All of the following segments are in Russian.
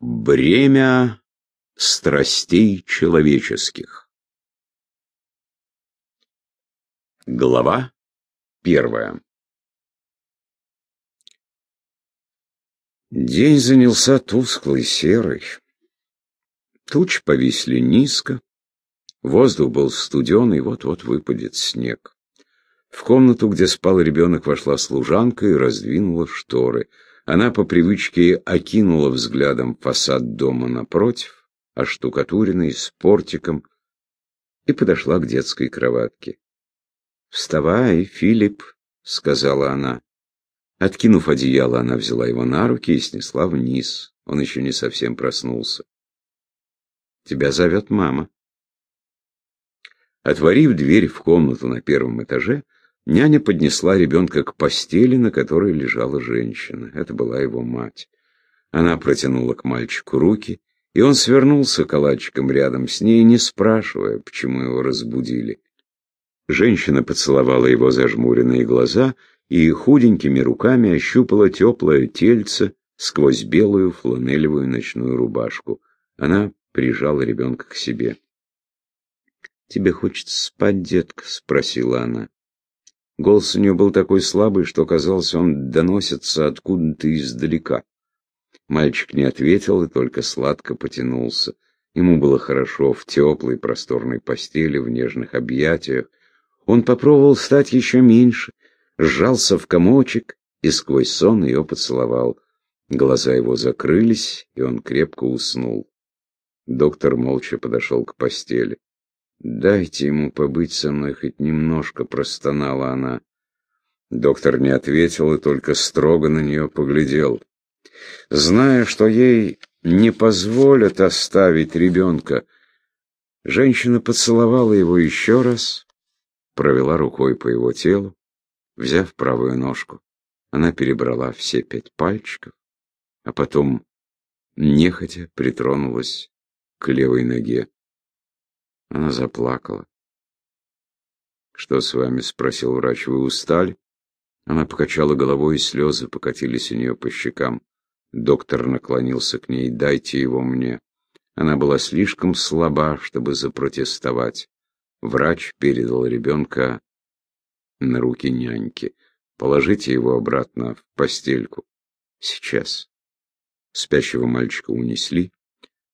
Бремя страстей человеческих. Глава первая. День занялся тусклый серый. Тучи повисли низко, воздух был студеный, вот-вот выпадет снег. В комнату, где спал ребенок, вошла служанка и раздвинула шторы — она по привычке окинула взглядом фасад дома напротив, оштукатуренный, с портиком, и подошла к детской кроватке. «Вставай, Филипп», — сказала она. Откинув одеяло, она взяла его на руки и снесла вниз. Он еще не совсем проснулся. «Тебя зовет мама». Отворив дверь в комнату на первом этаже, Няня поднесла ребенка к постели, на которой лежала женщина. Это была его мать. Она протянула к мальчику руки, и он свернулся калачиком рядом с ней, не спрашивая, почему его разбудили. Женщина поцеловала его зажмуренные глаза и худенькими руками ощупала теплое тельце сквозь белую фланелевую ночную рубашку. Она прижала ребенка к себе. «Тебе хочется спать, детка?» — спросила она. Голос у нее был такой слабый, что, казалось, он доносится откуда-то издалека. Мальчик не ответил и только сладко потянулся. Ему было хорошо в теплой просторной постели, в нежных объятиях. Он попробовал стать еще меньше, сжался в комочек и сквозь сон ее поцеловал. Глаза его закрылись, и он крепко уснул. Доктор молча подошел к постели. «Дайте ему побыть со мной хоть немножко», — простонала она. Доктор не ответил и только строго на нее поглядел. Зная, что ей не позволят оставить ребенка, женщина поцеловала его еще раз, провела рукой по его телу, взяв правую ножку. Она перебрала все пять пальчиков, а потом нехотя притронулась к левой ноге. Она заплакала. «Что с вами?» — спросил врач. «Вы устали?» Она покачала головой, и слезы покатились у нее по щекам. Доктор наклонился к ней. «Дайте его мне». Она была слишком слаба, чтобы запротестовать. Врач передал ребенка на руки няньки. «Положите его обратно в постельку». «Сейчас». Спящего мальчика унесли.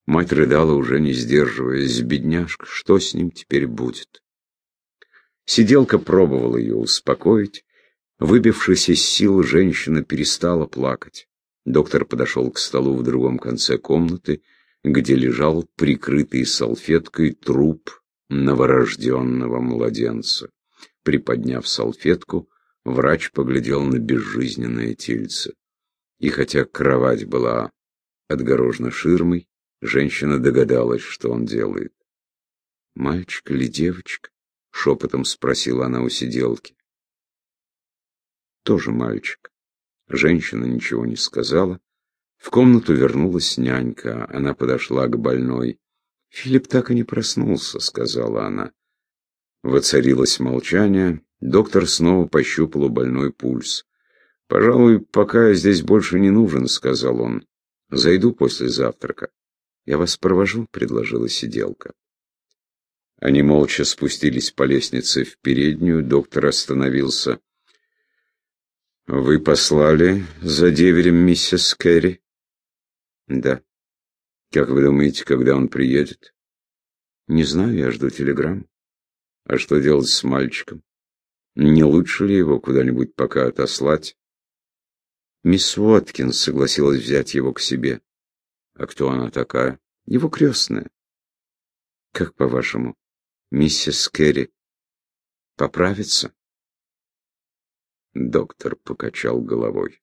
Мать рыдала, уже не сдерживаясь. Бедняжка, что с ним теперь будет? Сиделка пробовала ее успокоить. Выбившись из сил, женщина перестала плакать. Доктор подошел к столу в другом конце комнаты, где лежал прикрытый салфеткой труп новорожденного младенца. Приподняв салфетку, врач поглядел на безжизненное тельце. И хотя кровать была отгорожена ширмой, Женщина догадалась, что он делает. «Мальчик или девочка?» — шепотом спросила она у сиделки. «Тоже мальчик». Женщина ничего не сказала. В комнату вернулась нянька. Она подошла к больной. «Филипп так и не проснулся», — сказала она. Воцарилось молчание. Доктор снова пощупал у больной пульс. «Пожалуй, пока я здесь больше не нужен», — сказал он. «Зайду после завтрака». «Я вас провожу», — предложила сиделка. Они молча спустились по лестнице в переднюю, доктор остановился. «Вы послали за деверем миссис Кэрри?» «Да». «Как вы думаете, когда он приедет?» «Не знаю, я жду телеграмм». «А что делать с мальчиком? Не лучше ли его куда-нибудь пока отослать?» Мисс Уоткинс согласилась взять его к себе. А кто она такая? Его крестная. Как по-вашему, миссис Керри поправится? Доктор покачал головой.